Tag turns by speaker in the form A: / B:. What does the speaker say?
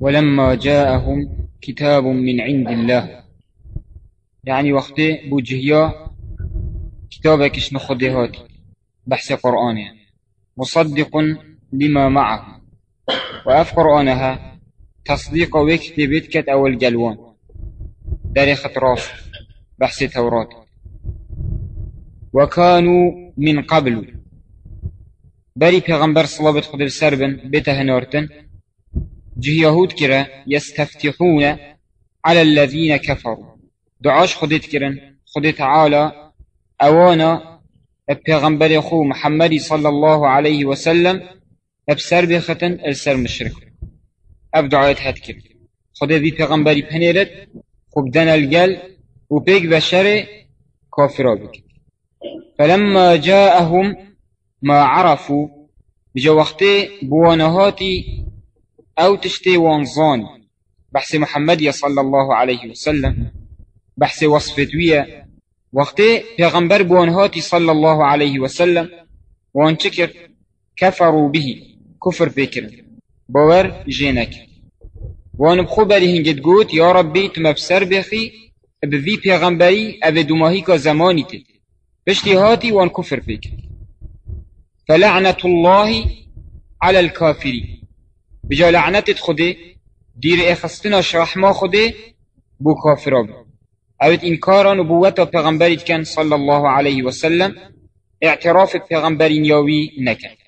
A: ولما جاءهم كتاب من عند الله. يعني وقت بوجهيا كتابك اشن هاتي بحث قرآن يعني مصدق لما معه. وأف قرآنها تصديق وكتبت كت أول جلوان. داري راس بحث توراة وكانوا من قبل. بري پیغمبر صلوات خود سربن بيته هنورتن جه يهود كرا يستفتحون على الذين كفروا. دعاش خودت كرن خود تعالى اوانا پیغمبر خو محمد صلى الله عليه وسلم ابسر بختن السر مشرك. اب دعايت هات كرن. خود ذي پیغمبري پنيرت خوب دن وبيك بشر فلما جاءهم ما عرفوا بجا وقتي بوانهاتي أو تشتي وانزان بحث محمد صلى الله عليه وسلم. بحث وصفتوية وقتي پیغمبر بوانهاتي صلى الله عليه وسلم. وان چكر كفروا به. كفر بكر باور جينك وان بخو بری هنگت گوت یا ربی تو مبسر بخی. بذي پیغمبری أو دوماهی که زمانی تد بشتی هاتی وان كفر بكر فلعنة الله على الكافرين. بجا لعنت خده دیر اخستنا شرحما خده بو كافرا بي اوت انكارا نبوة پیغمبرت كان صلى الله عليه وسلم اعتراف پیغمبرین یاوی نکن